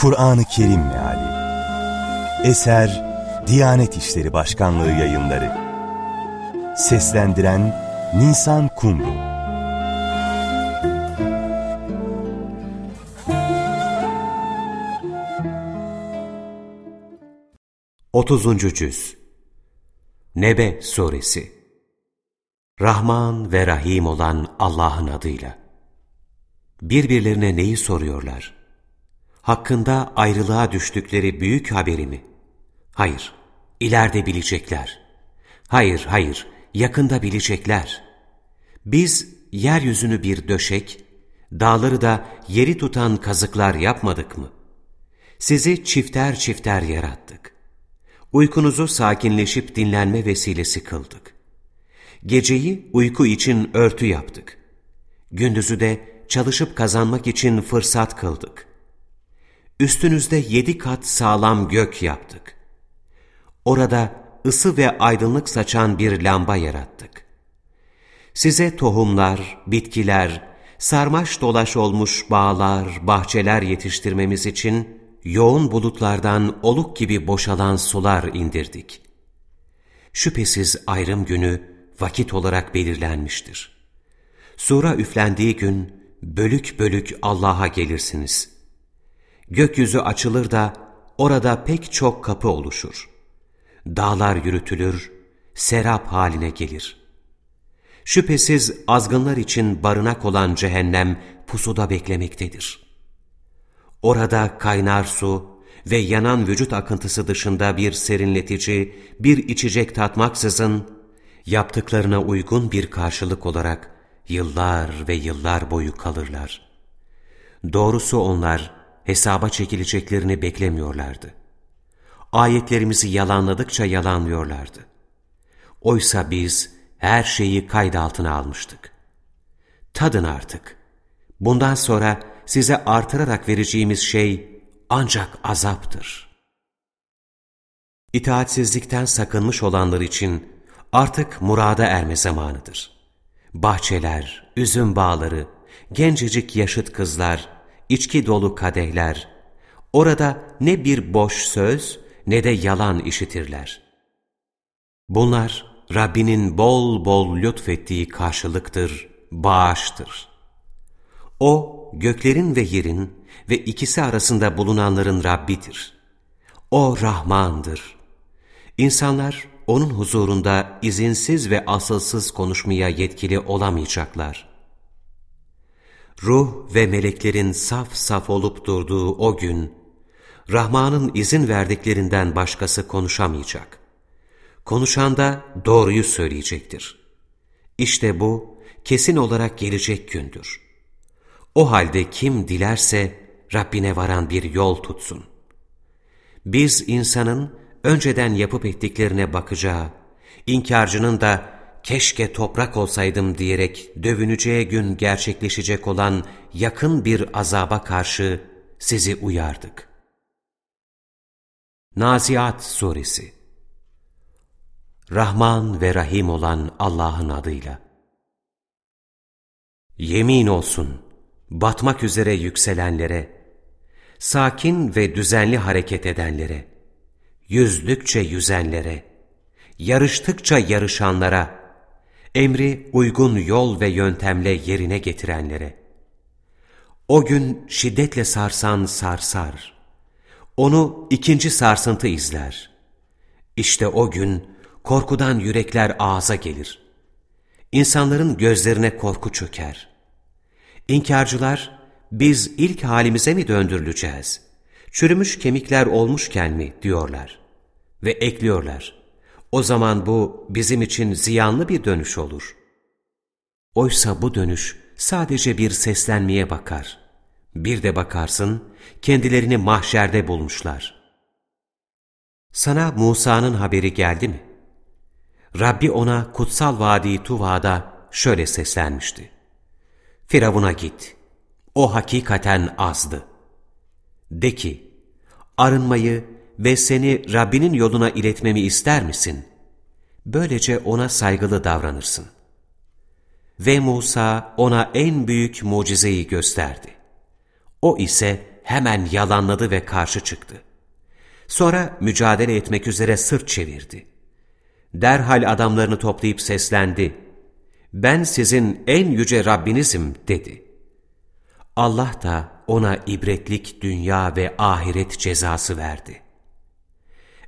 Kur'an-ı Kerim Meali. Eser Diyanet İşleri Başkanlığı Yayınları. Seslendiren Nisan Kumru. 30. Cüz. Nebe Suresi. Rahman ve Rahim olan Allah'ın adıyla. Birbirlerine neyi soruyorlar? Hakkında ayrılığa düştükleri büyük haberi mi? Hayır, ileride bilecekler. Hayır, hayır, yakında bilecekler. Biz yeryüzünü bir döşek, dağları da yeri tutan kazıklar yapmadık mı? Sizi çifter çifter yarattık. Uykunuzu sakinleşip dinlenme vesilesi kıldık. Geceyi uyku için örtü yaptık. Gündüzü de çalışıp kazanmak için fırsat kıldık. Üstünüzde yedi kat sağlam gök yaptık. Orada ısı ve aydınlık saçan bir lamba yarattık. Size tohumlar, bitkiler, sarmaş dolaş olmuş bağlar, bahçeler yetiştirmemiz için yoğun bulutlardan oluk gibi boşalan sular indirdik. Şüphesiz ayrım günü vakit olarak belirlenmiştir. Sura üflendiği gün bölük bölük Allah'a gelirsiniz. Gökyüzü açılır da orada pek çok kapı oluşur. Dağlar yürütülür, serap haline gelir. Şüphesiz azgınlar için barınak olan cehennem pusuda beklemektedir.'' Orada kaynar su ve yanan vücut akıntısı dışında bir serinletici, bir içecek tatmaksızın, yaptıklarına uygun bir karşılık olarak yıllar ve yıllar boyu kalırlar. Doğrusu onlar hesaba çekileceklerini beklemiyorlardı. Ayetlerimizi yalanladıkça yalanlıyorlardı. Oysa biz her şeyi kayıt altına almıştık. Tadın artık. Bundan sonra size artırarak vereceğimiz şey ancak azaptır. İtaatsizlikten sakınmış olanlar için artık murada erme zamanıdır. Bahçeler, üzüm bağları, gencecik yaşıt kızlar, içki dolu kadehler, orada ne bir boş söz ne de yalan işitirler. Bunlar Rabbinin bol bol lütfettiği karşılıktır, bağıştır. O göklerin ve yerin ve ikisi arasında bulunanların Rabbidir. O Rahmandır. İnsanlar onun huzurunda izinsiz ve asılsız konuşmaya yetkili olamayacaklar. Ruh ve meleklerin saf saf olup durduğu o gün, Rahman'ın izin verdiklerinden başkası konuşamayacak. Konuşan da doğruyu söyleyecektir. İşte bu kesin olarak gelecek gündür. O halde kim dilerse Rabbine varan bir yol tutsun. Biz insanın önceden yapıp ettiklerine bakacağı, inkarcının da keşke toprak olsaydım diyerek dövüneceği gün gerçekleşecek olan yakın bir azaba karşı sizi uyardık. Naziat Suresi Rahman ve Rahim olan Allah'ın adıyla Yemin olsun! batmak üzere yükselenlere, sakin ve düzenli hareket edenlere, yüzdükçe yüzenlere, yarıştıkça yarışanlara, emri uygun yol ve yöntemle yerine getirenlere. O gün şiddetle sarsan sarsar, onu ikinci sarsıntı izler. İşte o gün korkudan yürekler ağza gelir. İnsanların gözlerine korku çöker. İnkarcılar, biz ilk halimize mi döndürüleceğiz? Çürümüş kemikler olmuşken mi diyorlar. Ve ekliyorlar. O zaman bu bizim için ziyanlı bir dönüş olur. Oysa bu dönüş sadece bir seslenmeye bakar. Bir de bakarsın kendilerini mahşerde bulmuşlar. Sana Musa'nın haberi geldi mi? Rabbi ona kutsal vadi Tuva'da şöyle seslenmişti. Firavun'a git. O hakikaten azdı. De ki, arınmayı ve seni Rabbinin yoluna iletmemi ister misin? Böylece ona saygılı davranırsın. Ve Musa ona en büyük mucizeyi gösterdi. O ise hemen yalanladı ve karşı çıktı. Sonra mücadele etmek üzere sırt çevirdi. Derhal adamlarını toplayıp seslendi. Ben sizin en yüce Rabbinizim dedi. Allah da ona ibretlik dünya ve ahiret cezası verdi.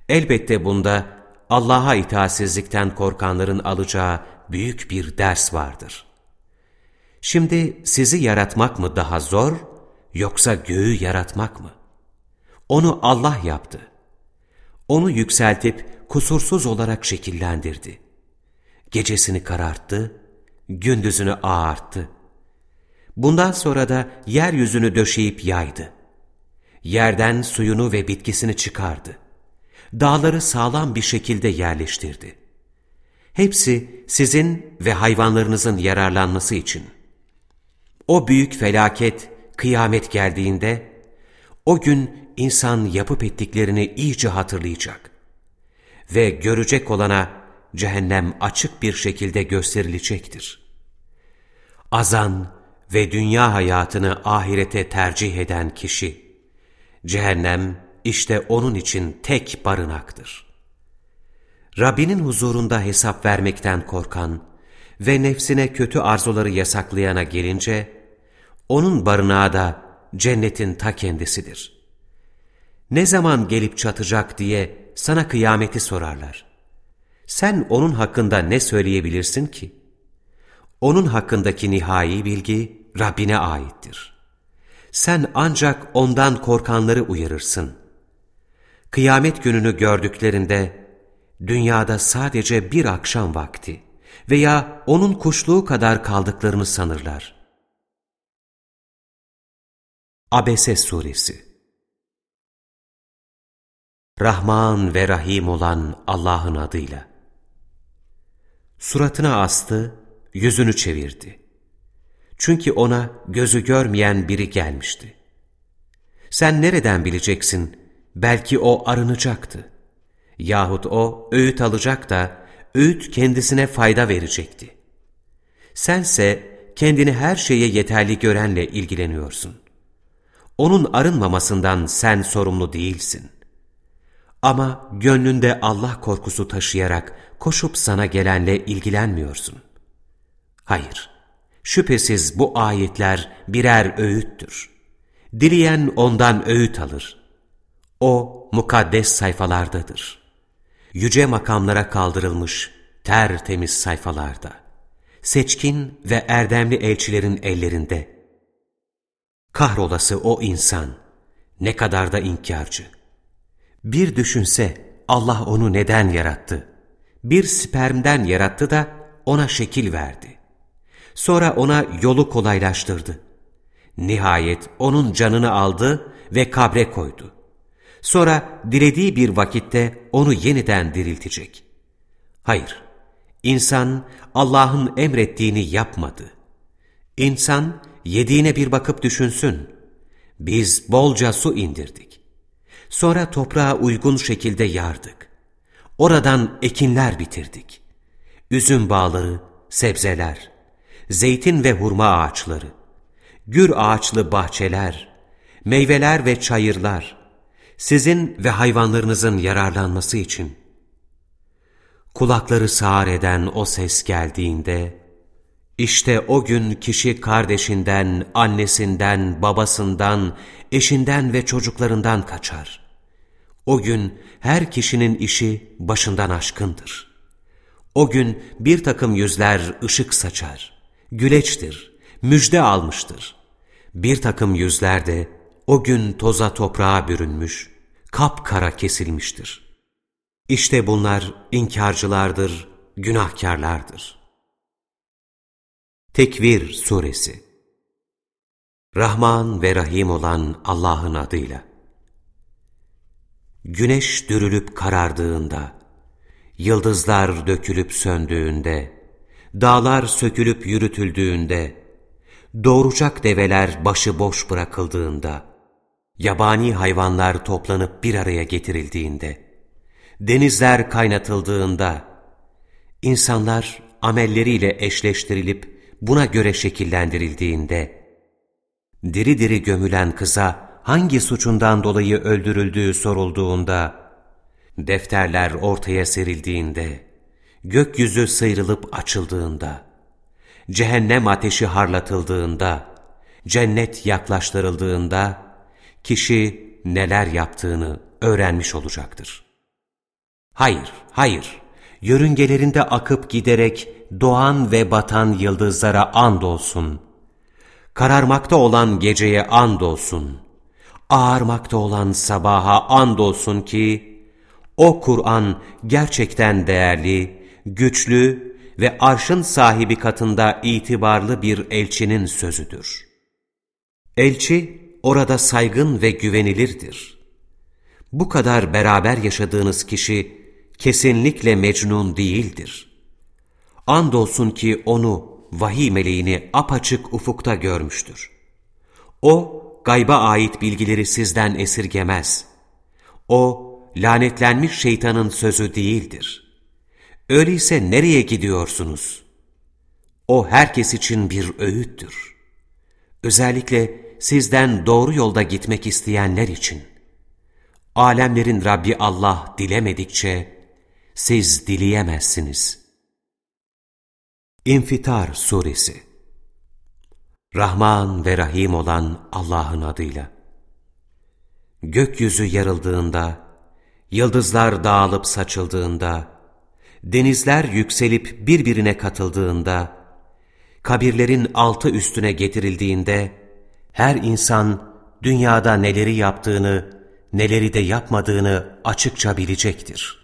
Elbette bunda Allah'a itaatsizlikten korkanların alacağı büyük bir ders vardır. Şimdi sizi yaratmak mı daha zor, yoksa göğü yaratmak mı? Onu Allah yaptı. Onu yükseltip kusursuz olarak şekillendirdi. Gecesini kararttı, gündüzünü ağarttı. Bundan sonra da yeryüzünü döşeyip yaydı. Yerden suyunu ve bitkisini çıkardı. Dağları sağlam bir şekilde yerleştirdi. Hepsi sizin ve hayvanlarınızın yararlanması için. O büyük felaket, kıyamet geldiğinde, o gün insan yapıp ettiklerini iyice hatırlayacak. Ve görecek olana cehennem açık bir şekilde gösterilecektir. Azan ve dünya hayatını ahirete tercih eden kişi, cehennem işte onun için tek barınaktır. Rabbinin huzurunda hesap vermekten korkan ve nefsine kötü arzuları yasaklayana gelince, onun barınağı da cennetin ta kendisidir. Ne zaman gelip çatacak diye sana kıyameti sorarlar. Sen onun hakkında ne söyleyebilirsin ki? Onun hakkındaki nihai bilgi Rabbine aittir. Sen ancak ondan korkanları uyarırsın. Kıyamet gününü gördüklerinde, dünyada sadece bir akşam vakti veya onun kuşluğu kadar kaldıklarını sanırlar. Abese Suresi Rahman ve Rahim olan Allah'ın adıyla. Suratına astı, yüzünü çevirdi. Çünkü ona gözü görmeyen biri gelmişti. Sen nereden bileceksin? Belki o arınacaktı. Yahut o öğüt alacak da öğüt kendisine fayda verecekti. Sense kendini her şeye yeterli görenle ilgileniyorsun. Onun arınmamasından sen sorumlu değilsin. Ama gönlünde Allah korkusu taşıyarak koşup sana gelenle ilgilenmiyorsun. Hayır, şüphesiz bu ayetler birer öğüttür. Dileyen ondan öğüt alır. O mukaddes sayfalardadır. Yüce makamlara kaldırılmış tertemiz sayfalarda. Seçkin ve erdemli elçilerin ellerinde. Kahrolası o insan, ne kadar da inkarcı. Bir düşünse Allah onu neden yarattı? Bir spermden yarattı da ona şekil verdi. Sonra ona yolu kolaylaştırdı. Nihayet onun canını aldı ve kabre koydu. Sonra dilediği bir vakitte onu yeniden diriltecek. Hayır, insan Allah'ın emrettiğini yapmadı. İnsan yediğine bir bakıp düşünsün. Biz bolca su indirdik. Sonra toprağa uygun şekilde yardık. Oradan ekinler bitirdik. Üzüm bağları, sebzeler, zeytin ve hurma ağaçları, gür ağaçlı bahçeler, meyveler ve çayırlar, sizin ve hayvanlarınızın yararlanması için. Kulakları sağır eden o ses geldiğinde, işte o gün kişi kardeşinden, annesinden, babasından, eşinden ve çocuklarından kaçar. O gün her kişinin işi başından aşkındır. O gün bir takım yüzler ışık saçar, güleçtir, müjde almıştır. Bir takım yüzler de o gün toza toprağa bürünmüş, kapkara kesilmiştir. İşte bunlar inkarcılardır, günahkarlardır. Tekvir Suresi Rahman ve Rahim olan Allah'ın adıyla Güneş dürülüp karardığında, yıldızlar dökülüp söndüğünde, dağlar sökülüp yürütüldüğünde, doğuracak develer başıboş bırakıldığında, yabani hayvanlar toplanıp bir araya getirildiğinde, denizler kaynatıldığında, insanlar amelleriyle eşleştirilip buna göre şekillendirildiğinde, diri diri gömülen kıza hangi suçundan dolayı öldürüldüğü sorulduğunda, defterler ortaya serildiğinde, gökyüzü sıyrılıp açıldığında, cehennem ateşi harlatıldığında, cennet yaklaştırıldığında, kişi neler yaptığını öğrenmiş olacaktır. Hayır, hayır, yörüngelerinde akıp giderek doğan ve batan yıldızlara andolsun. Kararmakta olan geceye andolsun. Ağarmakta olan sabaha andolsun ki, o Kur'an gerçekten değerli, güçlü ve arşın sahibi katında itibarlı bir elçinin sözüdür. Elçi orada saygın ve güvenilirdir. Bu kadar beraber yaşadığınız kişi kesinlikle mecnun değildir. Andolsun ki onu, vahiy meleğini apaçık ufukta görmüştür. O, gayba ait bilgileri sizden esirgemez. O, lanetlenmiş şeytanın sözü değildir. Öyleyse nereye gidiyorsunuz? O herkes için bir öğüttür. Özellikle sizden doğru yolda gitmek isteyenler için. Alemlerin Rabbi Allah dilemedikçe siz dileyemezsiniz. İnfitar Suresi Rahman ve Rahim olan Allah'ın adıyla. Gökyüzü yarıldığında, yıldızlar dağılıp saçıldığında, denizler yükselip birbirine katıldığında, kabirlerin altı üstüne getirildiğinde, her insan dünyada neleri yaptığını, neleri de yapmadığını açıkça bilecektir.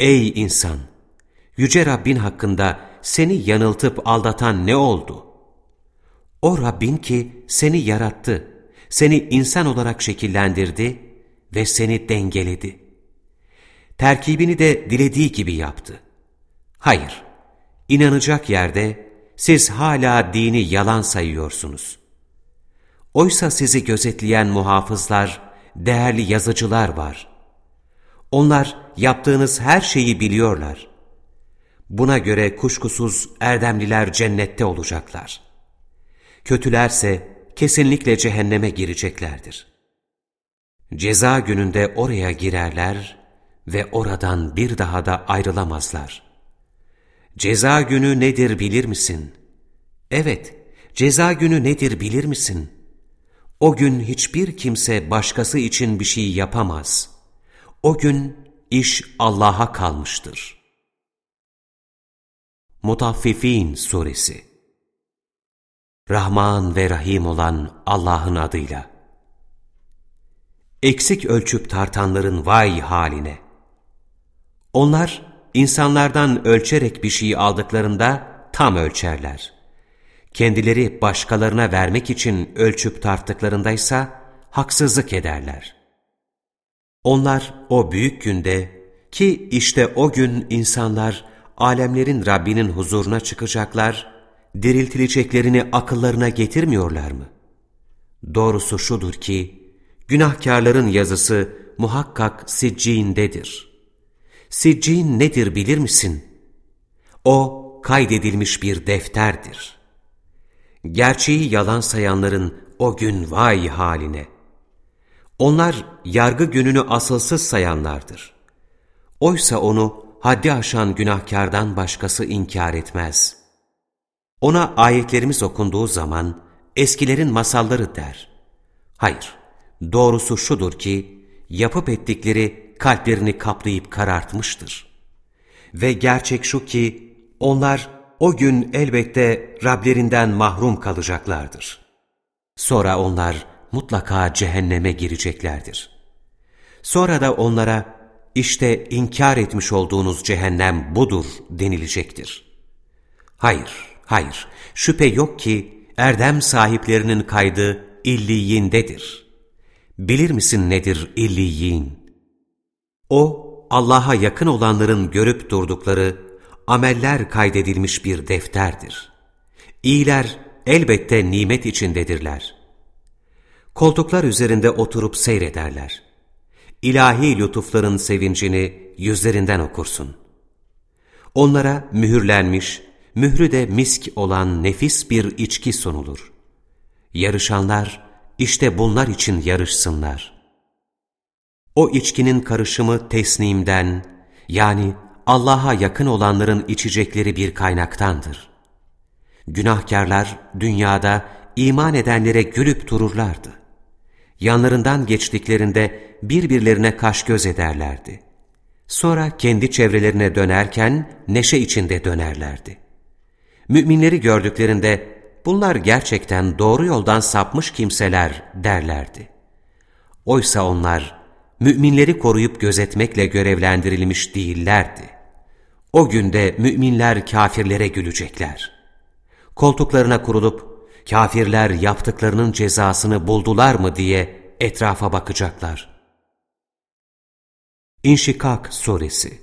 Ey insan! Yüce Rabbin hakkında seni yanıltıp aldatan ne oldu? O Rabbin ki seni yarattı, seni insan olarak şekillendirdi ve seni dengeledi. Terkibini de dilediği gibi yaptı. Hayır, inanacak yerde siz hala dini yalan sayıyorsunuz. Oysa sizi gözetleyen muhafızlar, değerli yazıcılar var. Onlar yaptığınız her şeyi biliyorlar. Buna göre kuşkusuz erdemliler cennette olacaklar. Kötülerse kesinlikle cehenneme gireceklerdir. Ceza gününde oraya girerler ve oradan bir daha da ayrılamazlar. Ceza günü nedir bilir misin? Evet, ceza günü nedir bilir misin? O gün hiçbir kimse başkası için bir şey yapamaz. O gün iş Allah'a kalmıştır. Mutaffifin Suresi Rahman ve Rahim olan Allah'ın adıyla. Eksik ölçüp tartanların vay haline. Onlar insanlardan ölçerek bir şey aldıklarında tam ölçerler. Kendileri başkalarına vermek için ölçüp tarttıklarındaysa haksızlık ederler. Onlar o büyük günde ki işte o gün insanlar alemlerin Rabbinin huzuruna çıkacaklar, diriltileceklerini akıllarına getirmiyorlar mı? Doğrusu şudur ki, günahkarların yazısı muhakkak sicciğindedir. Siccin nedir bilir misin? O kaydedilmiş bir defterdir. Gerçeği yalan sayanların o gün vay haline. Onlar yargı gününü asılsız sayanlardır. Oysa onu haddi aşan günahkardan başkası inkar etmez. Ona ayetlerimiz okunduğu zaman eskilerin masalları der. Hayır, doğrusu şudur ki yapıp ettikleri kalplerini kaplayıp karartmıştır. Ve gerçek şu ki onlar o gün elbette Rablerinden mahrum kalacaklardır. Sonra onlar mutlaka cehenneme gireceklerdir. Sonra da onlara işte inkar etmiş olduğunuz cehennem budur denilecektir. Hayır, hayır, şüphe yok ki erdem sahiplerinin kaydı illiyindedir. Bilir misin nedir illiyin? O, Allah'a yakın olanların görüp durdukları, ameller kaydedilmiş bir defterdir. İyiler elbette nimet içindedirler. Koltuklar üzerinde oturup seyrederler ilahi lütufların sevincini yüzlerinden okursun. Onlara mühürlenmiş, mührü de misk olan nefis bir içki sunulur. Yarışanlar işte bunlar için yarışsınlar. O içkinin karışımı tesnimden, yani Allah'a yakın olanların içecekleri bir kaynaktandır. Günahkarlar dünyada iman edenlere gülüp dururlardı. Yanlarından geçtiklerinde birbirlerine kaş göz ederlerdi. Sonra kendi çevrelerine dönerken neşe içinde dönerlerdi. Müminleri gördüklerinde bunlar gerçekten doğru yoldan sapmış kimseler derlerdi. Oysa onlar müminleri koruyup gözetmekle görevlendirilmiş değillerdi. O günde müminler kafirlere gülecekler. Koltuklarına kurulup kafirler yaptıklarının cezasını buldular mı diye etrafa bakacaklar. İnşikak Suresi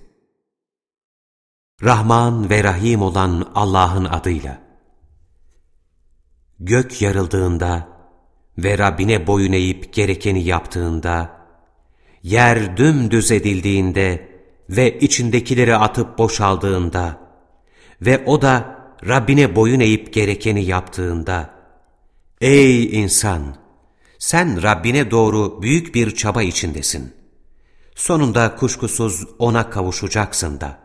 Rahman ve Rahim olan Allah'ın adıyla Gök yarıldığında ve Rabbine boyun eğip gerekeni yaptığında, yer dümdüz edildiğinde ve içindekileri atıp boşaldığında ve o da Rabbine boyun eğip gerekeni yaptığında, Ey insan! Sen Rabbine doğru büyük bir çaba içindesin. Sonunda kuşkusuz O'na kavuşacaksın da.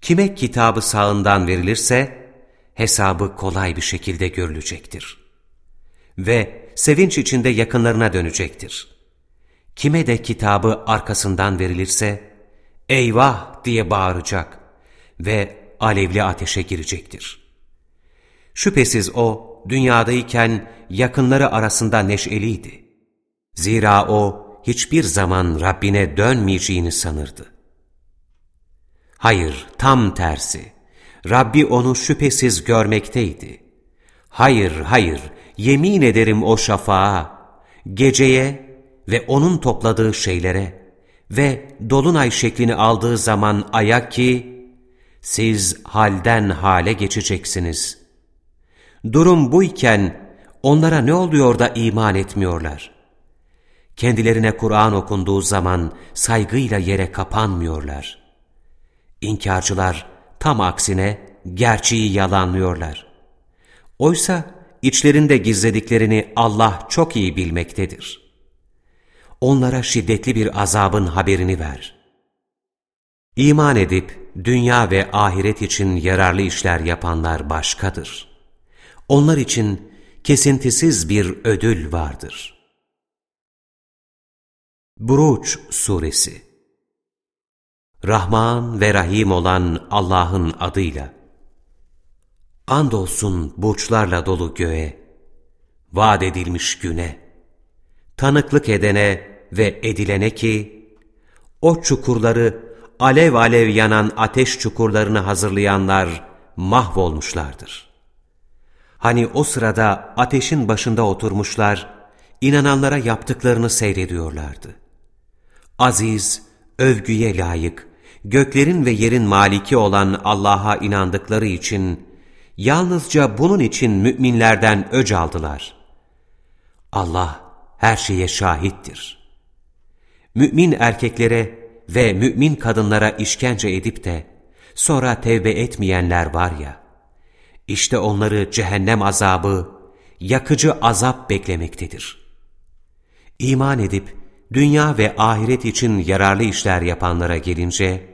Kime kitabı sağından verilirse, hesabı kolay bir şekilde görülecektir. Ve sevinç içinde yakınlarına dönecektir. Kime de kitabı arkasından verilirse, eyvah diye bağıracak ve alevli ateşe girecektir. Şüphesiz o, dünyadayken yakınları arasında neşeliydi. Zira o, hiçbir zaman Rabbine dönmeyeceğini sanırdı. Hayır, tam tersi. Rabbi onu şüphesiz görmekteydi. Hayır, hayır, yemin ederim o şafağa, geceye ve onun topladığı şeylere ve dolunay şeklini aldığı zaman aya ki, siz halden hale geçeceksiniz. Durum buyken onlara ne oluyor da iman etmiyorlar? Kendilerine Kur'an okunduğu zaman saygıyla yere kapanmıyorlar. İnkarcılar tam aksine gerçeği yalanlıyorlar. Oysa içlerinde gizlediklerini Allah çok iyi bilmektedir. Onlara şiddetli bir azabın haberini ver. İman edip dünya ve ahiret için yararlı işler yapanlar başkadır. Onlar için kesintisiz bir ödül vardır.'' Buruç Suresi Rahman ve Rahim olan Allah'ın adıyla Andolsun burçlarla dolu göğe, vaat edilmiş güne, tanıklık edene ve edilene ki, o çukurları alev alev yanan ateş çukurlarını hazırlayanlar mahvolmuşlardır. Hani o sırada ateşin başında oturmuşlar, inananlara yaptıklarını seyrediyorlardı. Aziz, övgüye layık, göklerin ve yerin maliki olan Allah'a inandıkları için, yalnızca bunun için müminlerden öc aldılar. Allah her şeye şahittir. Mümin erkeklere ve mümin kadınlara işkence edip de, sonra tevbe etmeyenler var ya, işte onları cehennem azabı, yakıcı azap beklemektedir. İman edip, dünya ve ahiret için yararlı işler yapanlara gelince,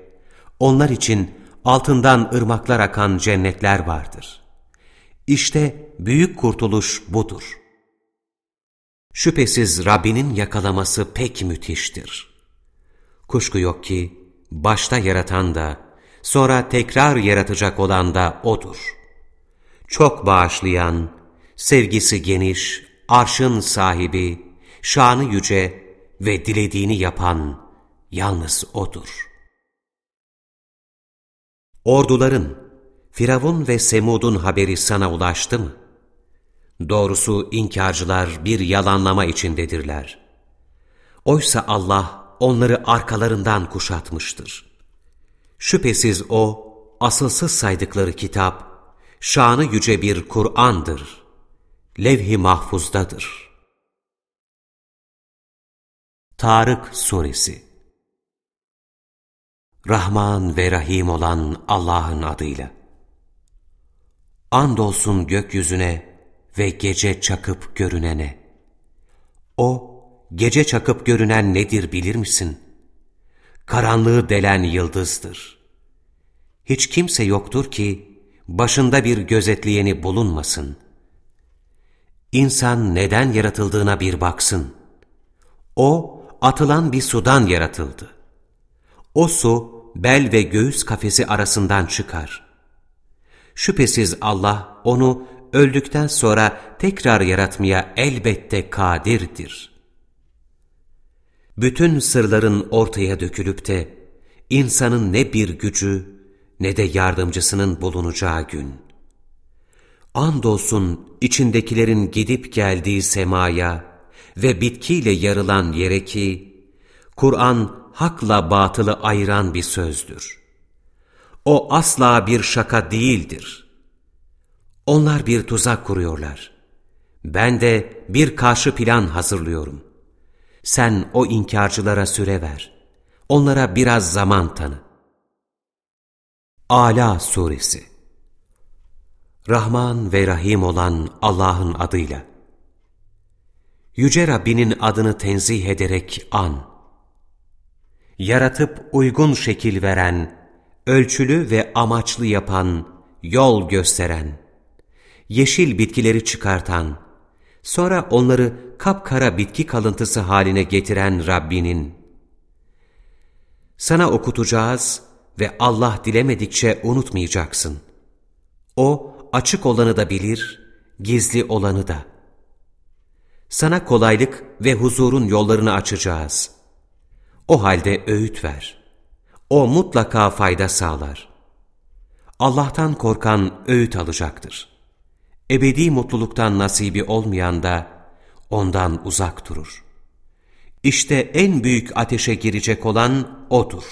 onlar için altından ırmaklar akan cennetler vardır. İşte büyük kurtuluş budur. Şüphesiz Rabbinin yakalaması pek müthiştir. Kuşku yok ki, başta yaratan da, sonra tekrar yaratacak olan da O'dur. Çok bağışlayan, sevgisi geniş, arşın sahibi, şanı yüce, ve dilediğini yapan yalnız O'dur. Orduların, Firavun ve Semud'un haberi sana ulaştı mı? Doğrusu inkarcılar bir yalanlama içindedirler. Oysa Allah onları arkalarından kuşatmıştır. Şüphesiz O, asılsız saydıkları kitap, şanı yüce bir Kur'an'dır. Levh-i mahfuzdadır. Tarık Suresi Rahman ve Rahim olan Allah'ın adıyla. Andolsun gökyüzüne ve gece çakıp görünene. O, gece çakıp görünen nedir bilir misin? Karanlığı delen yıldızdır. Hiç kimse yoktur ki, başında bir gözetleyeni bulunmasın. İnsan neden yaratıldığına bir baksın. O, atılan bir sudan yaratıldı. O su, bel ve göğüs kafesi arasından çıkar. Şüphesiz Allah onu öldükten sonra tekrar yaratmaya elbette kadirdir. Bütün sırların ortaya dökülüp de insanın ne bir gücü ne de yardımcısının bulunacağı gün. Andolsun içindekilerin gidip geldiği semaya ve bitkiyle yarılan yere ki, Kur'an hakla batılı ayıran bir sözdür. O asla bir şaka değildir. Onlar bir tuzak kuruyorlar. Ben de bir karşı plan hazırlıyorum. Sen o inkarcılara süre ver. Onlara biraz zaman tanı. Ala Suresi Rahman ve Rahim olan Allah'ın adıyla Yüce Rabbinin adını tenzih ederek an. Yaratıp uygun şekil veren, ölçülü ve amaçlı yapan, yol gösteren, yeşil bitkileri çıkartan, sonra onları kapkara bitki kalıntısı haline getiren Rabbinin, sana okutacağız ve Allah dilemedikçe unutmayacaksın. O açık olanı da bilir, gizli olanı da. Sana kolaylık ve huzurun yollarını açacağız. O halde öğüt ver. O mutlaka fayda sağlar. Allah'tan korkan öğüt alacaktır. Ebedi mutluluktan nasibi olmayan da ondan uzak durur. İşte en büyük ateşe girecek olan O'dur.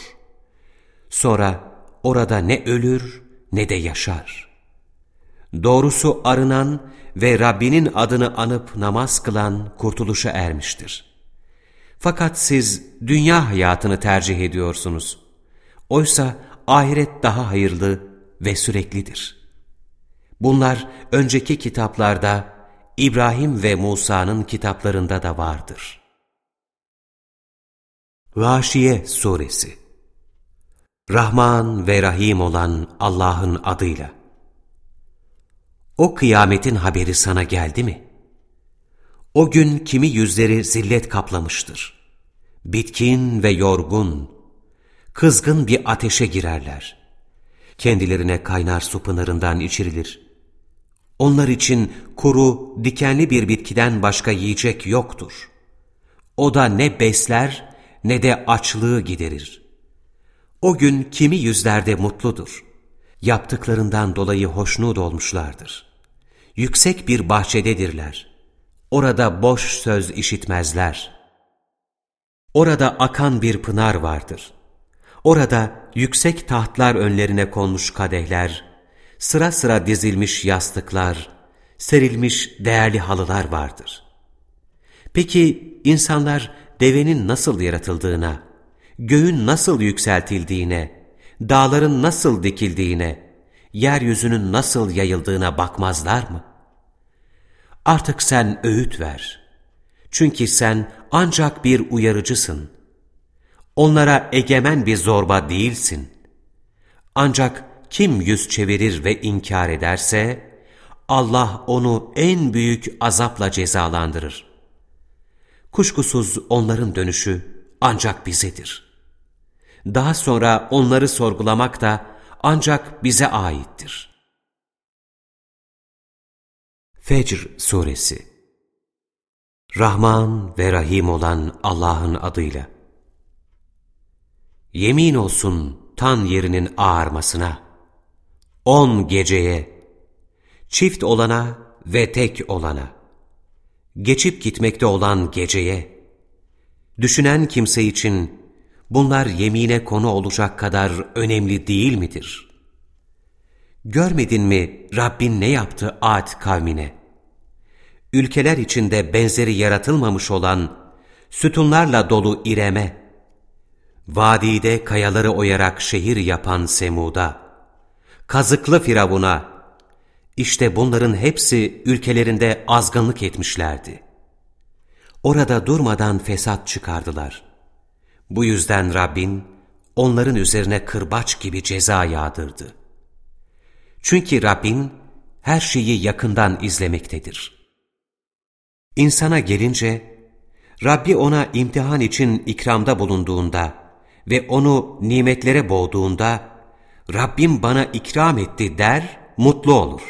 Sonra orada ne ölür ne de yaşar. Doğrusu arınan ve Rabbinin adını anıp namaz kılan kurtuluşa ermiştir. Fakat siz dünya hayatını tercih ediyorsunuz. Oysa ahiret daha hayırlı ve süreklidir. Bunlar önceki kitaplarda, İbrahim ve Musa'nın kitaplarında da vardır. Gâşiye Suresi Rahman ve Rahim olan Allah'ın adıyla O kıyametin haberi sana geldi mi? O gün kimi yüzleri zillet kaplamıştır. Bitkin ve yorgun, kızgın bir ateşe girerler. Kendilerine kaynar su pınarından içirilir. Onlar için kuru, dikenli bir bitkiden başka yiyecek yoktur. O da ne besler ne de açlığı giderir. O gün kimi yüzlerde mutludur. Yaptıklarından dolayı hoşnut olmuşlardır. Yüksek bir bahçededirler. Orada boş söz işitmezler. Orada akan bir pınar vardır. Orada yüksek tahtlar önlerine konmuş kadehler, sıra sıra dizilmiş yastıklar, serilmiş değerli halılar vardır. Peki insanlar devenin nasıl yaratıldığına, göğün nasıl yükseltildiğine, dağların nasıl dikildiğine, yeryüzünün nasıl yayıldığına bakmazlar mı? Artık sen öğüt ver. Çünkü sen ancak bir uyarıcısın. Onlara egemen bir zorba değilsin. Ancak kim yüz çevirir ve inkar ederse, Allah onu en büyük azapla cezalandırır. Kuşkusuz onların dönüşü ancak bizedir. Daha sonra onları sorgulamak da ancak bize aittir. Fecr Suresi Rahman ve Rahim olan Allah'ın adıyla Yemin olsun tan yerinin ağarmasına, on geceye, çift olana ve tek olana, geçip gitmekte olan geceye, düşünen kimse için bunlar yemine konu olacak kadar önemli değil midir? Görmedin mi Rabbin ne yaptı Ad kavmine? Ülkeler içinde benzeri yaratılmamış olan sütunlarla dolu İrem'e, vadide kayaları oyarak şehir yapan Semud'a, kazıklı Firavun'a, İşte bunların hepsi ülkelerinde azgınlık etmişlerdi. Orada durmadan fesat çıkardılar. Bu yüzden Rabbin onların üzerine kırbaç gibi ceza yağdırdı. Çünkü Rabbin her şeyi yakından izlemektedir. İnsana gelince, Rabbi ona imtihan için ikramda bulunduğunda ve onu nimetlere boğduğunda, Rabbim bana ikram etti der, mutlu olur.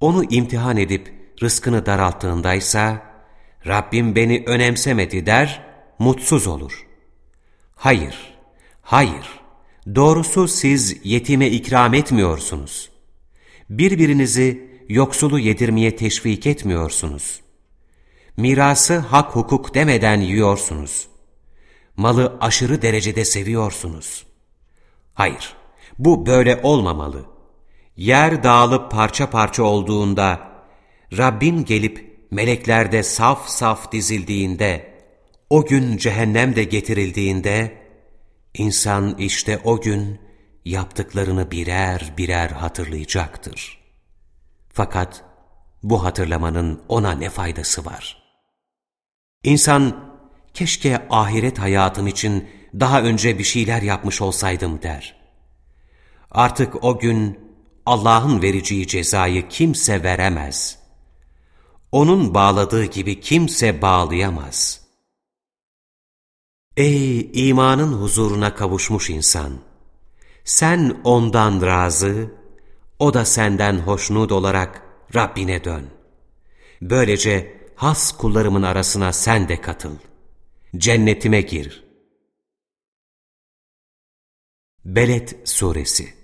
Onu imtihan edip rızkını daralttığındaysa, Rabbim beni önemsemedi der, mutsuz olur. Hayır, hayır, doğrusu siz yetime ikram etmiyorsunuz. Birbirinizi yoksulu yedirmeye teşvik etmiyorsunuz. Mirası hak hukuk demeden yiyorsunuz. Malı aşırı derecede seviyorsunuz. Hayır, bu böyle olmamalı. Yer dağılıp parça parça olduğunda, Rabbin gelip meleklerde saf saf dizildiğinde, o gün cehennem de getirildiğinde, insan işte o gün yaptıklarını birer birer hatırlayacaktır. Fakat bu hatırlamanın ona ne faydası var? İnsan, keşke ahiret hayatım için daha önce bir şeyler yapmış olsaydım der. Artık o gün Allah'ın vereceği cezayı kimse veremez. Onun bağladığı gibi kimse bağlayamaz. Ey imanın huzuruna kavuşmuş insan! Sen ondan razı, o da senden hoşnut olarak Rabbine dön. Böylece has kullarımın arasına sen de katıl. Cennetime gir. Beled Suresi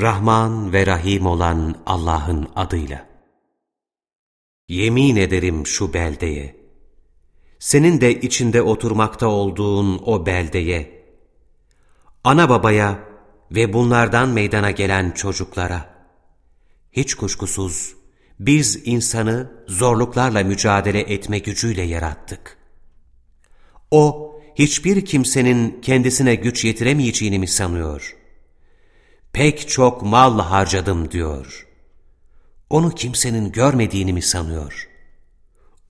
Rahman ve Rahim olan Allah'ın adıyla. Yemin ederim şu beldeye, senin de içinde oturmakta olduğun o beldeye, ana babaya ve bunlardan meydana gelen çocuklara, hiç kuşkusuz biz insanı zorluklarla mücadele etme gücüyle yarattık. O, hiçbir kimsenin kendisine güç yetiremeyeceğini mi sanıyor? Pek çok mal harcadım diyor. Onu kimsenin görmediğini mi sanıyor?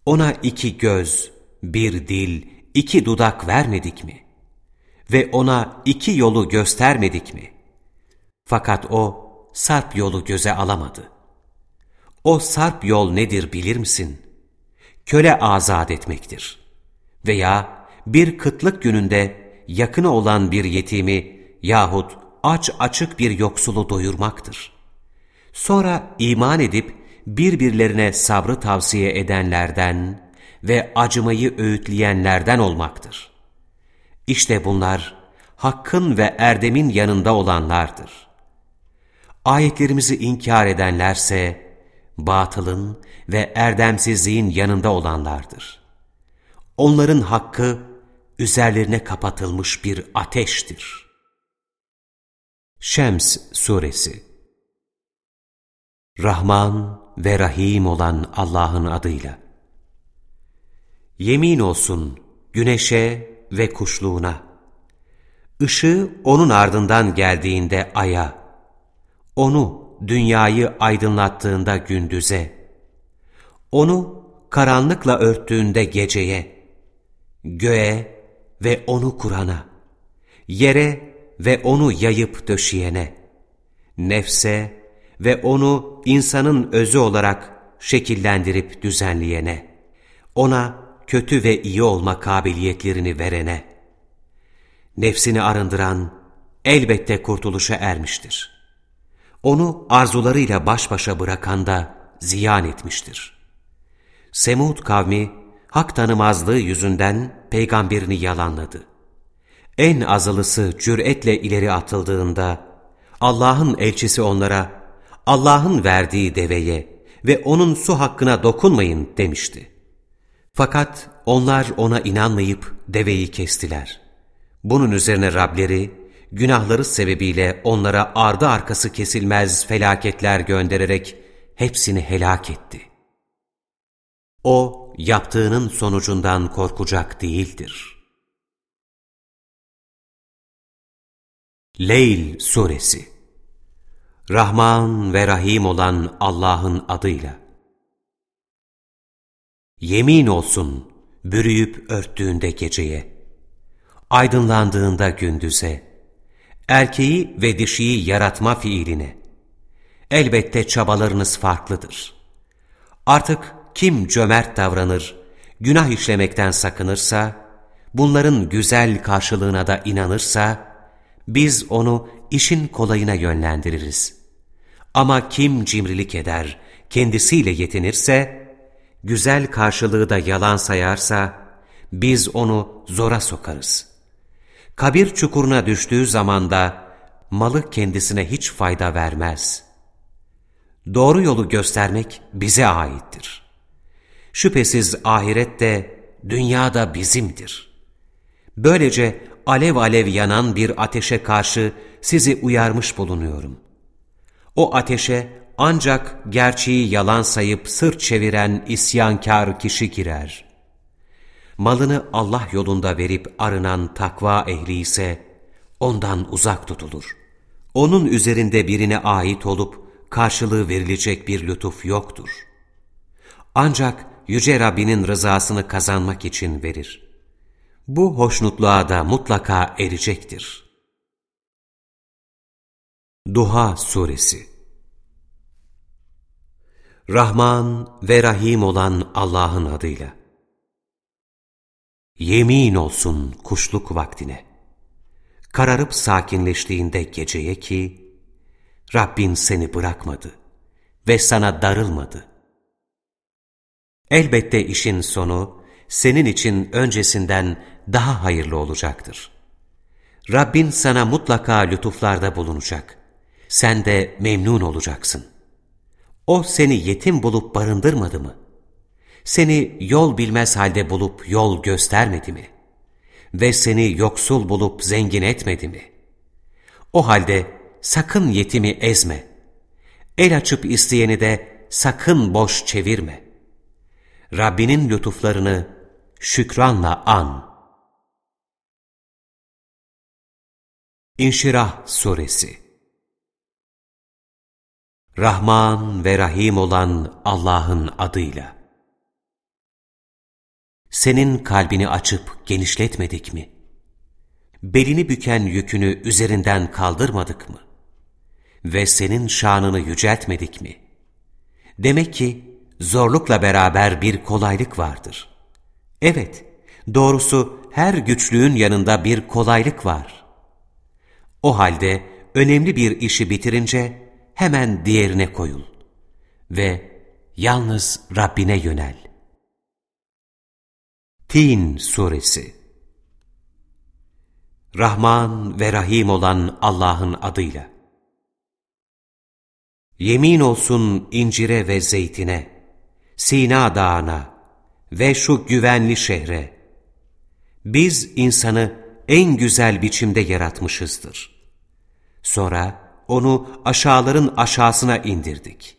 Ona iki göz, bir dil, iki dudak vermedik mi? Ve ona iki yolu göstermedik mi? Fakat o sarp yolu göze alamadı. O sarp yol nedir bilir misin? Köle azat etmektir. Veya bir kıtlık gününde yakını olan bir yetimi yahut aç açık bir yoksulu doyurmaktır. Sonra iman edip birbirlerine sabrı tavsiye edenlerden ve acımayı öğütleyenlerden olmaktır. İşte bunlar hakkın ve erdemin yanında olanlardır. Ayetlerimizi inkar edenlerse batılın ve erdemsizliğin yanında olanlardır. Onların hakkı üzerlerine kapatılmış bir ateştir. Şems Suresi. Rahman ve Rahim olan Allah'ın adıyla. Yemin olsun güneşe ve kuşluğuna. Işığı onun ardından geldiğinde aya, onu dünyayı aydınlattığında gündüze, onu karanlıkla örttüğünde geceye, göğe ve onu kurana, yere ve onu yayıp döşeyene, nefse ve onu insanın özü olarak şekillendirip düzenleyene, ona kötü ve iyi olma kabiliyetlerini verene, nefsini arındıran elbette kurtuluşa ermiştir. Onu arzularıyla baş başa bırakan da ziyan etmiştir. Semud kavmi, hak tanımazlığı yüzünden peygamberini yalanladı. En azılısı cüretle ileri atıldığında, Allah'ın elçisi onlara, Allah'ın verdiği deveye ve onun su hakkına dokunmayın demişti. Fakat onlar ona inanmayıp deveyi kestiler. Bunun üzerine Rableri, günahları sebebiyle onlara ardı arkası kesilmez felaketler göndererek hepsini helak etti. O, yaptığının sonucundan korkacak değildir. Leyl Suresi Rahman ve Rahim olan Allah'ın adıyla. Yemin olsun bürüyüp örttüğünde geceye, aydınlandığında gündüze, erkeği ve dişiyi yaratma fiiline. Elbette çabalarınız farklıdır. Artık kim cömert davranır, günah işlemekten sakınırsa, bunların güzel karşılığına da inanırsa, biz onu işin kolayına yönlendiririz. Ama kim cimrilik eder, kendisiyle yetinirse, güzel karşılığı da yalan sayarsa, biz onu zora sokarız. Kabir çukuruna düştüğü zaman da malı kendisine hiç fayda vermez. Doğru yolu göstermek bize aittir. Şüphesiz ahiret de, dünya da bizimdir. Böylece alev alev yanan bir ateşe karşı sizi uyarmış bulunuyorum. O ateşe ancak gerçeği yalan sayıp sırt çeviren isyankar kişi girer. Malını Allah yolunda verip arınan takva ehli ise ondan uzak tutulur. Onun üzerinde birine ait olup karşılığı verilecek bir lütuf yoktur. Ancak Yüce Rabbinin rızasını kazanmak için verir. Bu hoşnutluğa da mutlaka erecektir. Duha Suresi Rahman ve Rahim olan Allah'ın adıyla. Yemin olsun kuşluk vaktine. Kararıp sakinleştiğinde geceye ki, Rabbin seni bırakmadı ve sana darılmadı. Elbette işin sonu, senin için öncesinden daha hayırlı olacaktır. Rabbin sana mutlaka lütuflarda bulunacak. Sen de memnun olacaksın. O seni yetim bulup barındırmadı mı? Seni yol bilmez halde bulup yol göstermedi mi? Ve seni yoksul bulup zengin etmedi mi? O halde sakın yetimi ezme. El açıp isteyeni de sakın boş çevirme. Rabbinin lütuflarını şükranla an. İnşirah Suresi Rahman ve Rahim olan Allah'ın adıyla. Senin kalbini açıp genişletmedik mi? Belini büken yükünü üzerinden kaldırmadık mı? Ve senin şanını yüceltmedik mi? Demek ki zorlukla beraber bir kolaylık vardır. Evet, doğrusu her güçlüğün yanında bir kolaylık var. O halde önemli bir işi bitirince hemen diğerine koyul ve yalnız Rabbine yönel. Tin Suresi Rahman ve Rahim olan Allah'ın adıyla. Yemin olsun incire ve zeytine, Sina dağına ve şu güvenli şehre. Biz insanı en güzel biçimde yaratmışızdır. Sonra onu aşağıların aşağısına indirdik.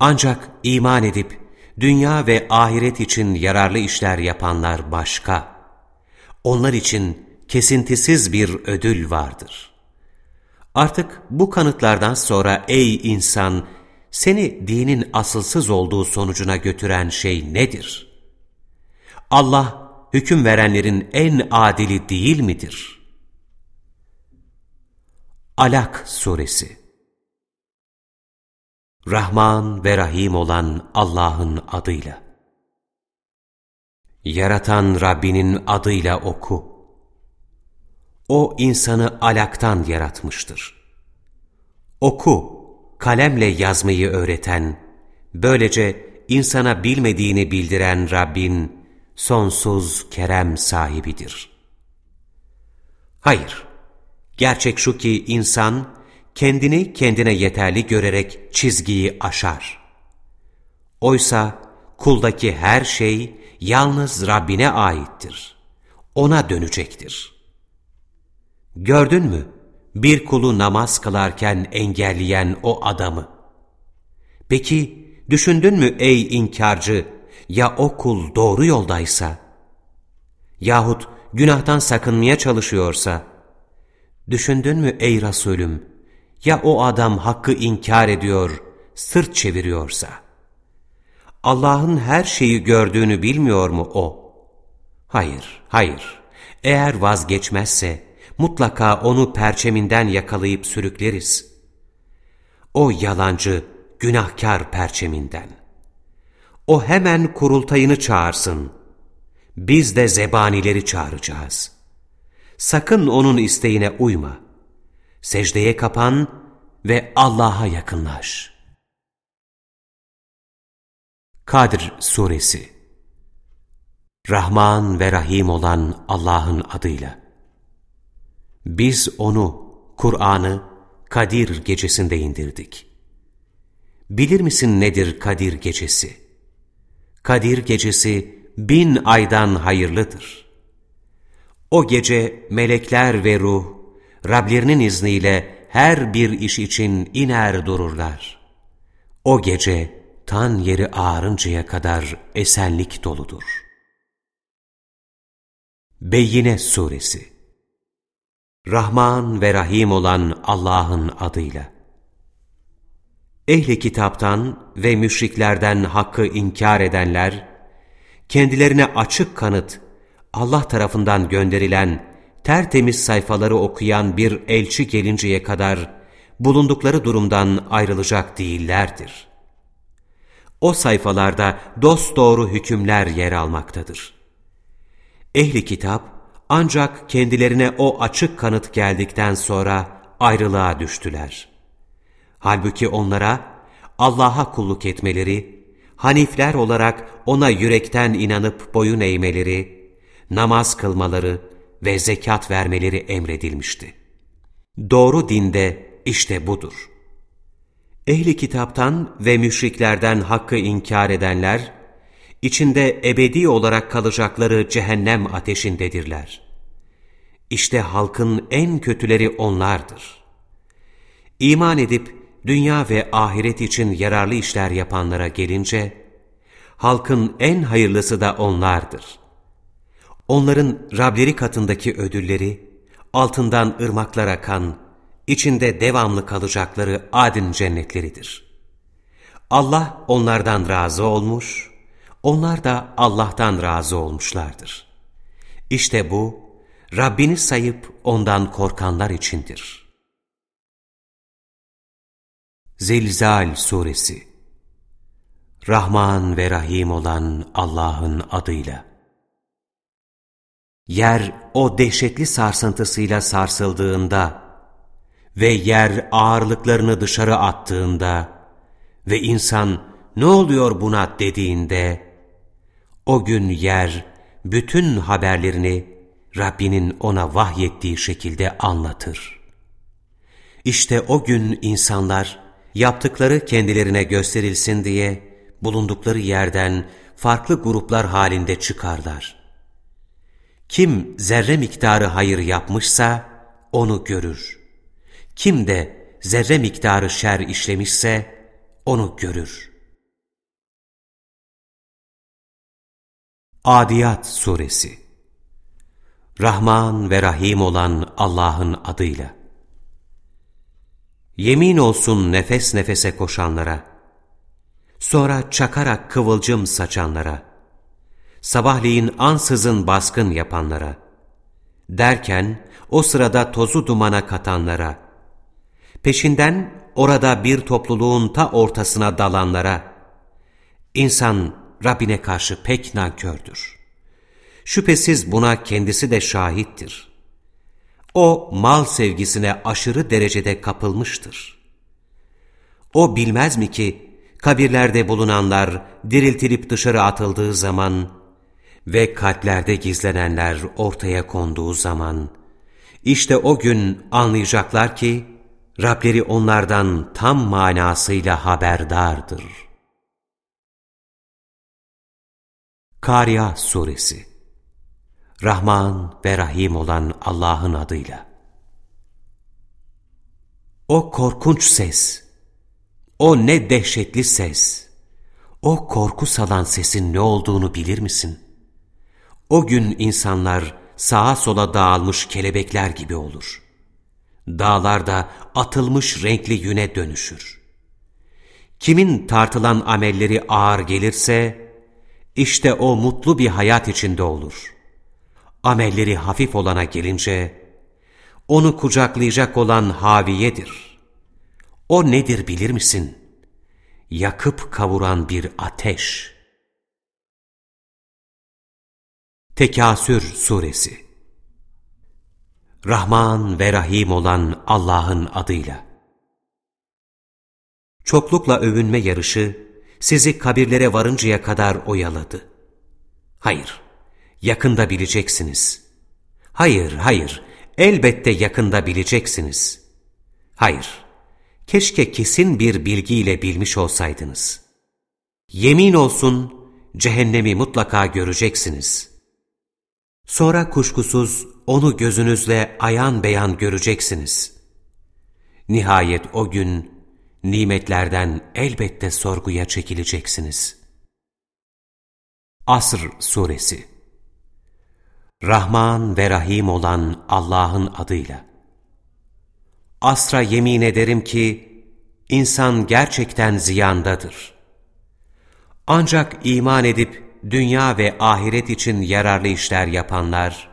Ancak iman edip dünya ve ahiret için yararlı işler yapanlar başka. Onlar için kesintisiz bir ödül vardır. Artık bu kanıtlardan sonra ey insan, seni dinin asılsız olduğu sonucuna götüren şey nedir? Allah, hüküm verenlerin en adili değil midir? Alak Suresi Rahman ve Rahim olan Allah'ın adıyla. Yaratan Rabbinin adıyla oku. O insanı alaktan yaratmıştır. Oku, kalemle yazmayı öğreten, böylece insana bilmediğini bildiren Rabbin sonsuz kerem sahibidir. Hayır, gerçek şu ki insan, kendini kendine yeterli görerek çizgiyi aşar. Oysa kuldaki her şey yalnız Rabbine aittir. Ona dönecektir. Gördün mü bir kulu namaz kılarken engelleyen o adamı? Peki düşündün mü ey inkarcı ya o kul doğru yoldaysa? Yahut günahtan sakınmaya çalışıyorsa? Düşündün mü ey Resulüm Ya o adam hakkı inkar ediyor, sırt çeviriyorsa? Allah'ın her şeyi gördüğünü bilmiyor mu o? Hayır, hayır. Eğer vazgeçmezse mutlaka onu perçeminden yakalayıp sürükleriz. O yalancı, günahkar perçeminden. O hemen kurultayını çağırsın. Biz de zebanileri çağıracağız. Sakın onun isteğine uyma. Secdeye kapan ve Allah'a yakınlaş. Kadir Suresi Rahman ve Rahim olan Allah'ın adıyla. Biz onu, Kur'an'ı Kadir gecesinde indirdik. Bilir misin nedir Kadir gecesi? Kadir gecesi bin aydan hayırlıdır. O gece melekler ve ruh, Rablerinin izniyle her bir iş için iner dururlar. O gece tan yeri ağarıncaya kadar esenlik doludur. Beyyine Suresi Rahman ve Rahim olan Allah'ın adıyla. Ehli kitaptan ve müşriklerden hakkı inkar edenler, kendilerine açık kanıt, Allah tarafından gönderilen tertemiz sayfaları okuyan bir elçi gelinceye kadar bulundukları durumdan ayrılacak değillerdir. O sayfalarda dosdoğru hükümler yer almaktadır. Ehli kitap, ancak kendilerine o açık kanıt geldikten sonra ayrılığa düştüler. Halbuki onlara Allah'a kulluk etmeleri, hanifler olarak ona yürekten inanıp boyun eğmeleri, namaz kılmaları ve zekat vermeleri emredilmişti. Doğru dinde işte budur. Ehli kitaptan ve müşriklerden hakkı inkar edenler, içinde ebedi olarak kalacakları cehennem ateşindedirler. İşte halkın en kötüleri onlardır. İman edip dünya ve ahiret için yararlı işler yapanlara gelince, halkın en hayırlısı da onlardır. Onların Rableri katındaki ödülleri, altından ırmaklar akan, içinde devamlı kalacakları adin cennetleridir. Allah onlardan razı olmuş, onlar da Allah'tan razı olmuşlardır. İşte bu, Rabbini sayıp ondan korkanlar içindir. Zilzal Suresi Rahman ve Rahim olan Allah'ın adıyla. Yer o dehşetli sarsıntısıyla sarsıldığında ve yer ağırlıklarını dışarı attığında ve insan ne oluyor buna dediğinde o gün yer bütün haberlerini Rabbinin ona vahyettiği şekilde anlatır. İşte o gün insanlar yaptıkları kendilerine gösterilsin diye bulundukları yerden farklı gruplar halinde çıkarlar. Kim zerre miktarı hayır yapmışsa onu görür. Kim de zerre miktarı şer işlemişse onu görür. Adiyat Suresi Rahman ve Rahim olan Allah'ın adıyla. Yemin olsun nefes nefese koşanlara, sonra çakarak kıvılcım saçanlara, sabahleyin ansızın baskın yapanlara, derken o sırada tozu dumana katanlara, peşinden orada bir topluluğun ta ortasına dalanlara, insan Rabbine karşı pek nankördür. Şüphesiz buna kendisi de şahittir. O mal sevgisine aşırı derecede kapılmıştır. O bilmez mi ki kabirlerde bulunanlar diriltilip dışarı atıldığı zaman ve kalplerde gizlenenler ortaya konduğu zaman, işte o gün anlayacaklar ki Rableri onlardan tam manasıyla haberdardır. Kariya Suresi Rahman ve Rahim olan Allah'ın adıyla. O korkunç ses, o ne dehşetli ses, o korku salan sesin ne olduğunu bilir misin? O gün insanlar sağa sola dağılmış kelebekler gibi olur. Dağlar da atılmış renkli yüne dönüşür. Kimin tartılan amelleri ağır gelirse, işte o mutlu bir hayat içinde olur. Amelleri hafif olana gelince, onu kucaklayacak olan haviyedir. O nedir bilir misin? Yakıp kavuran bir ateş. Tekasür Suresi Rahman ve Rahim olan Allah'ın adıyla. Çoklukla övünme yarışı sizi kabirlere varıncaya kadar oyaladı. Hayır, yakında bileceksiniz. Hayır, hayır, elbette yakında bileceksiniz. Hayır, keşke kesin bir bilgiyle bilmiş olsaydınız. Yemin olsun cehennemi mutlaka göreceksiniz. Sonra kuşkusuz onu gözünüzle ayan beyan göreceksiniz. Nihayet o gün nimetlerden elbette sorguya çekileceksiniz. Asr Suresi Rahman ve Rahim olan Allah'ın adıyla. Asra yemin ederim ki, insan gerçekten ziyandadır. Ancak iman edip dünya ve ahiret için yararlı işler yapanlar,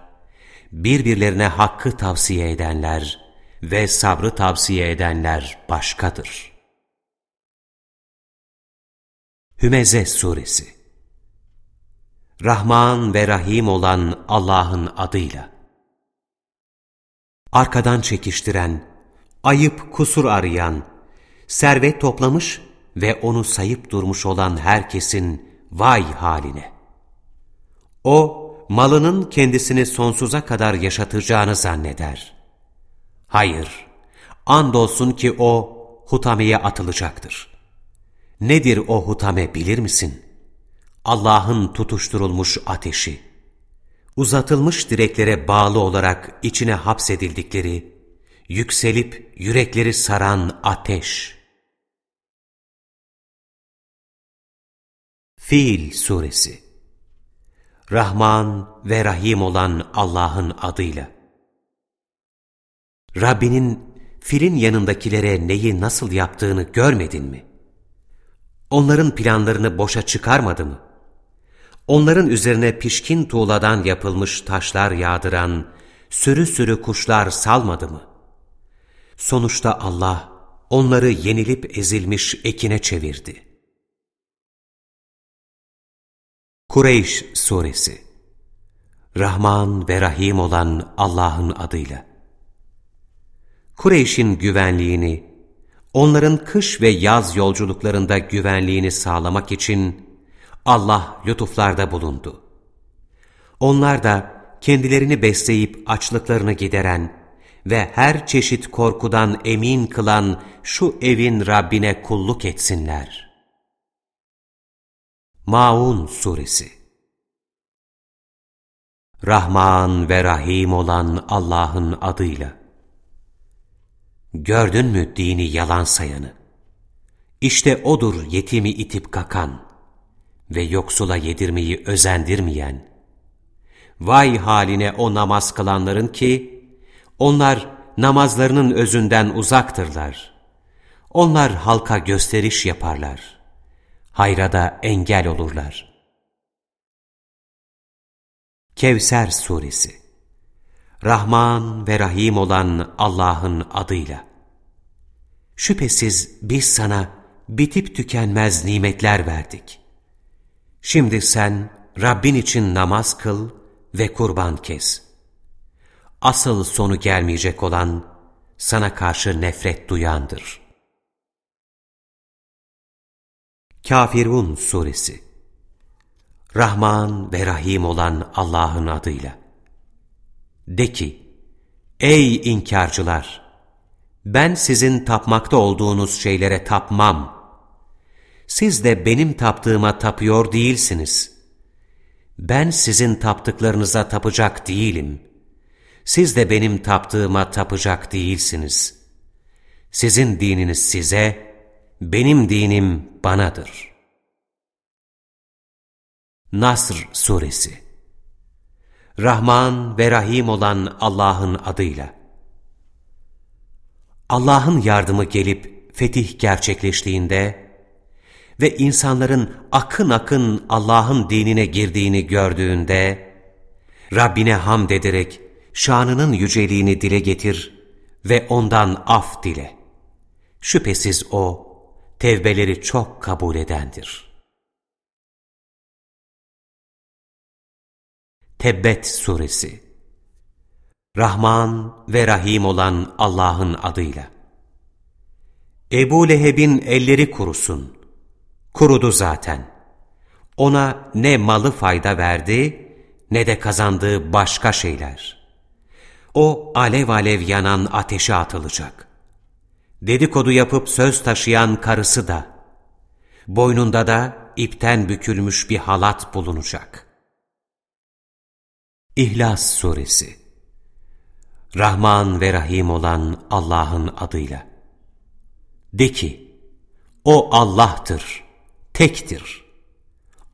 birbirlerine hakkı tavsiye edenler ve sabrı tavsiye edenler başkadır. Hümeze Suresi Rahman ve Rahim olan Allah'ın adıyla Arkadan çekiştiren, ayıp kusur arayan, servet toplamış ve onu sayıp durmuş olan herkesin vay haline! O, malının kendisini sonsuza kadar yaşatacağını zanneder. Hayır, andolsun ki o hutameye atılacaktır. Nedir o hutame bilir misin? Allah'ın tutuşturulmuş ateşi, uzatılmış direklere bağlı olarak içine hapsedildikleri, yükselip yürekleri saran ateş. Fil Suresi Rahman ve Rahim olan Allah'ın adıyla. Rabbinin filin yanındakilere neyi nasıl yaptığını görmedin mi? Onların planlarını boşa çıkarmadı mı? Onların üzerine pişkin tuğladan yapılmış taşlar yağdıran, sürü sürü kuşlar salmadı mı? Sonuçta Allah onları yenilip ezilmiş ekine çevirdi.'' Kureyş Suresi Rahman ve Rahim olan Allah'ın adıyla. Kureyş'in güvenliğini, onların kış ve yaz yolculuklarında güvenliğini sağlamak için Allah lütuflarda bulundu. Onlar da kendilerini besleyip açlıklarını gideren ve her çeşit korkudan emin kılan şu evin Rabbine kulluk etsinler.'' Maun Suresi Rahman ve Rahim olan Allah'ın adıyla. Gördün mü dini yalan sayanı? İşte odur yetimi itip kakan ve yoksula yedirmeyi özendirmeyen. Vay haline o namaz kılanların ki, onlar namazlarının özünden uzaktırlar. Onlar halka gösteriş yaparlar.'' hayra da engel olurlar. Kevser Suresi Rahman ve Rahim olan Allah'ın adıyla. Şüphesiz biz sana bitip tükenmez nimetler verdik. Şimdi sen Rabbin için namaz kıl ve kurban kes. Asıl sonu gelmeyecek olan sana karşı nefret duyandır.'' Kafirun Suresi Rahman ve Rahim olan Allah'ın adıyla. De ki, ey inkarcılar! Ben sizin tapmakta olduğunuz şeylere tapmam. Siz de benim taptığıma tapıyor değilsiniz. Ben sizin taptıklarınıza tapacak değilim. Siz de benim taptığıma tapacak değilsiniz. Sizin dininiz size, benim dinim banadır. Nasr Suresi Rahman ve Rahim olan Allah'ın adıyla. Allah'ın yardımı gelip fetih gerçekleştiğinde ve insanların akın akın Allah'ın dinine girdiğini gördüğünde, Rabbine hamd ederek şanının yüceliğini dile getir ve ondan af dile. Şüphesiz O, tevbeleri çok kabul edendir. Tebbet Suresi Rahman ve Rahim olan Allah'ın adıyla. Ebu Leheb'in elleri kurusun. Kurudu zaten. Ona ne malı fayda verdi, ne de kazandığı başka şeyler. O alev alev yanan ateşe atılacak. Dedikodu yapıp söz taşıyan karısı da, boynunda da ipten bükülmüş bir halat bulunacak. İhlas Suresi Rahman ve Rahim olan Allah'ın adıyla. De ki, O Allah'tır, tektir.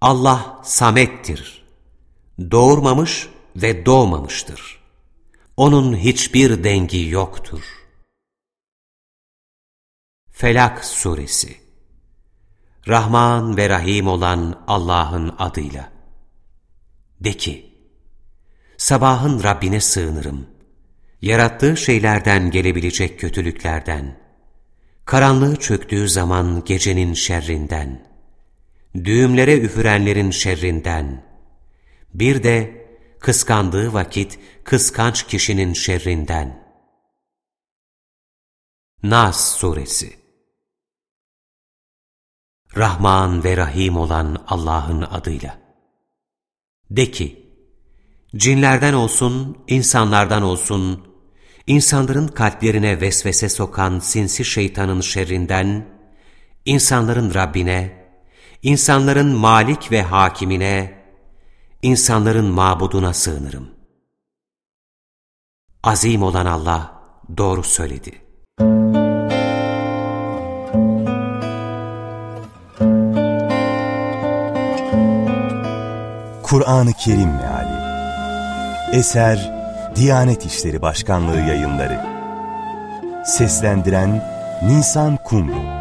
Allah samettir. Doğurmamış ve doğmamıştır. Onun hiçbir dengi yoktur. Felak Suresi Rahman ve Rahim olan Allah'ın adıyla. De ki, sabahın Rabbine sığınırım yarattığı şeylerden gelebilecek kötülüklerden, karanlığı çöktüğü zaman gecenin şerrinden, düğümlere üfürenlerin şerrinden, bir de kıskandığı vakit kıskanç kişinin şerrinden. Nas Suresi Rahman ve Rahim olan Allah'ın adıyla. De ki, cinlerden olsun, insanlardan olsun, insanların kalplerine vesvese sokan sinsi şeytanın şerrinden, insanların Rabbine, insanların malik ve hakimine, insanların mabuduna sığınırım. Azim olan Allah doğru söyledi. Kur'an-ı Kerim Meali Eser Diyanet İşleri Başkanlığı yayınları. Seslendiren Nisan Kumru